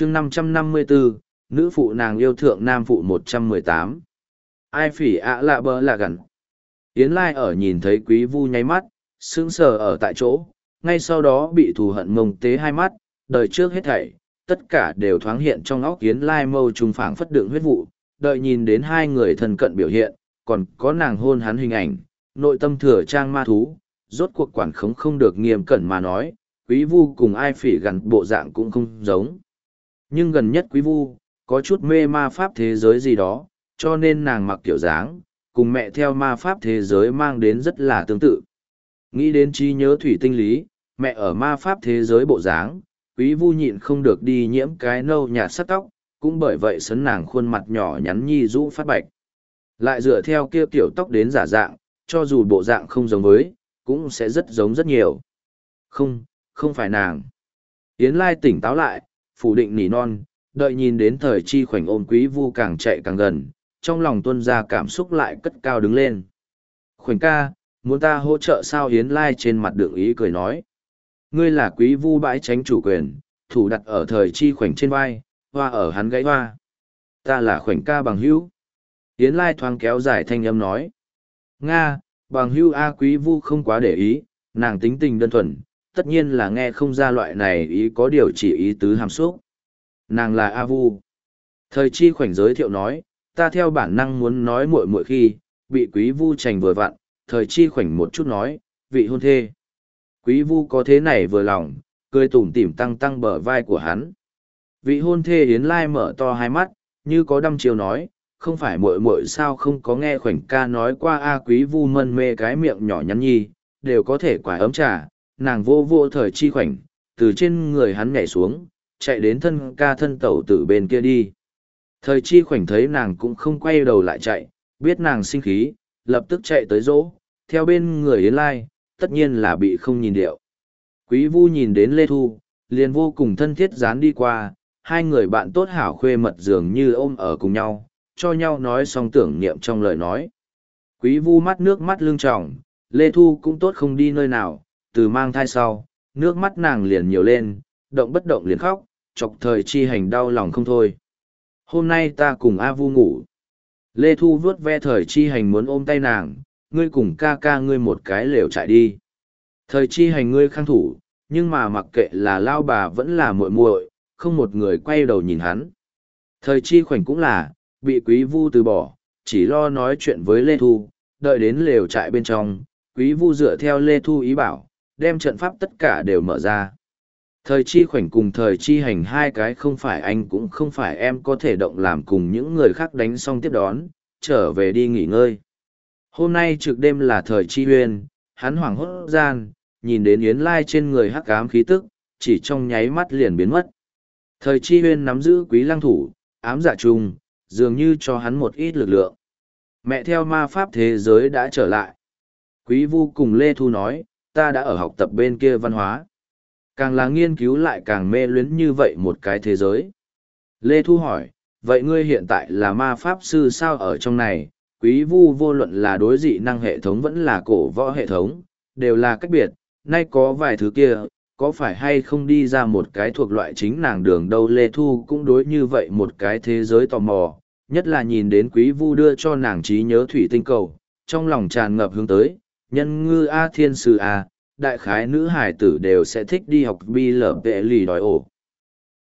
chương 554, nữ phụ nàng yêu thượng nam phụ 118. Ai phỉ ạ lạ bơ lạ gần. Yến Lai ở nhìn thấy quý vu nháy mắt, sững sờ ở tại chỗ, ngay sau đó bị thù hận mông tế hai mắt, đời trước hết thảy, tất cả đều thoáng hiện trong óc Yến Lai mâu trùng phảng phất đựng huyết vụ, đợi nhìn đến hai người thân cận biểu hiện, còn có nàng hôn hắn hình ảnh, nội tâm thừa trang ma thú, rốt cuộc quản khống không được nghiêm cẩn mà nói, quý vu cùng ai phỉ gần bộ dạng cũng không giống. Nhưng gần nhất quý vu, có chút mê ma pháp thế giới gì đó, cho nên nàng mặc kiểu dáng, cùng mẹ theo ma pháp thế giới mang đến rất là tương tự. Nghĩ đến trí nhớ thủy tinh lý, mẹ ở ma pháp thế giới bộ dáng, quý vu nhịn không được đi nhiễm cái nâu nhạt sắt tóc, cũng bởi vậy sấn nàng khuôn mặt nhỏ nhắn nhi rũ phát bạch. Lại dựa theo kia kiểu tóc đến giả dạng, cho dù bộ dạng không giống với, cũng sẽ rất giống rất nhiều. Không, không phải nàng. Yến Lai tỉnh táo lại, phủ định nỉ non, đợi nhìn đến thời chi khoảnh ôm quý vu càng chạy càng gần, trong lòng tuân ra cảm xúc lại cất cao đứng lên. Khoảnh ca, muốn ta hỗ trợ sao Yến Lai trên mặt đường ý cười nói. Ngươi là quý vu bãi tránh chủ quyền, thủ đặt ở thời chi khoảnh trên vai, hoa ở hắn gãy hoa. Ta là khoảnh ca bằng hữu. Yến Lai thoáng kéo dài thanh âm nói. Nga, bằng hữu A quý vu không quá để ý, nàng tính tình đơn thuần, tất nhiên là nghe không ra loại này ý có điều chỉ ý tứ hàm xúc. Nàng là A vu. Thời chi khoảnh giới thiệu nói, ta theo bản năng muốn nói muội muội khi, bị quý vu trành vừa vặn, thời chi khoảnh một chút nói, vị hôn thê. Quý vu có thế này vừa lòng, cười tủm tỉm tăng tăng bờ vai của hắn. Vị hôn thê Yến Lai mở to hai mắt, như có đăm chiều nói, không phải muội muội sao không có nghe khoảnh ca nói qua A quý vu mân mê cái miệng nhỏ nhắn nhi, đều có thể quả ấm trà, nàng vô vô thời chi khoảnh, từ trên người hắn nhảy xuống, chạy đến thân ca thân tẩu tử bên kia đi. Thời chi khoảnh thấy nàng cũng không quay đầu lại chạy, biết nàng sinh khí, lập tức chạy tới dỗ theo bên người Yến Lai, tất nhiên là bị không nhìn điệu. Quý vu nhìn đến Lê Thu, liền vô cùng thân thiết dán đi qua, hai người bạn tốt hảo khuê mật dường như ôm ở cùng nhau, cho nhau nói xong tưởng niệm trong lời nói. Quý vu mắt nước mắt lưng tròng, Lê Thu cũng tốt không đi nơi nào, từ mang thai sau, nước mắt nàng liền nhiều lên, động bất động liền khóc, chọc thời chi hành đau lòng không thôi. Hôm nay ta cùng A Vu ngủ. Lê Thu vướt ve thời chi hành muốn ôm tay nàng, ngươi cùng ca ca ngươi một cái lều chạy đi. Thời chi hành ngươi khang thủ, nhưng mà mặc kệ là lao bà vẫn là muội muội, không một người quay đầu nhìn hắn. Thời chi khoảnh cũng là, bị quý vu từ bỏ, chỉ lo nói chuyện với Lê Thu, đợi đến lều trại bên trong, quý vu dựa theo Lê Thu ý bảo, đem trận pháp tất cả đều mở ra. Thời chi khoảnh cùng thời chi hành hai cái không phải anh cũng không phải em có thể động làm cùng những người khác đánh xong tiếp đón, trở về đi nghỉ ngơi. Hôm nay trực đêm là thời chi huyền, hắn hoảng hốt gian, nhìn đến Yến Lai trên người hắc ám khí tức, chỉ trong nháy mắt liền biến mất. Thời chi huyên nắm giữ quý lăng thủ, ám dạ trùng, dường như cho hắn một ít lực lượng. Mẹ theo ma pháp thế giới đã trở lại. Quý vu cùng Lê Thu nói, ta đã ở học tập bên kia văn hóa. Càng là nghiên cứu lại càng mê luyến như vậy một cái thế giới. Lê Thu hỏi, vậy ngươi hiện tại là ma pháp sư sao ở trong này, quý vu vô luận là đối dị năng hệ thống vẫn là cổ võ hệ thống, đều là cách biệt, nay có vài thứ kia, có phải hay không đi ra một cái thuộc loại chính nàng đường đâu Lê Thu cũng đối như vậy một cái thế giới tò mò, nhất là nhìn đến quý vu đưa cho nàng trí nhớ thủy tinh cầu, trong lòng tràn ngập hướng tới, nhân ngư A thiên sư A, đại khái nữ hải tử đều sẽ thích đi học bi lở vệ lì đòi ổ.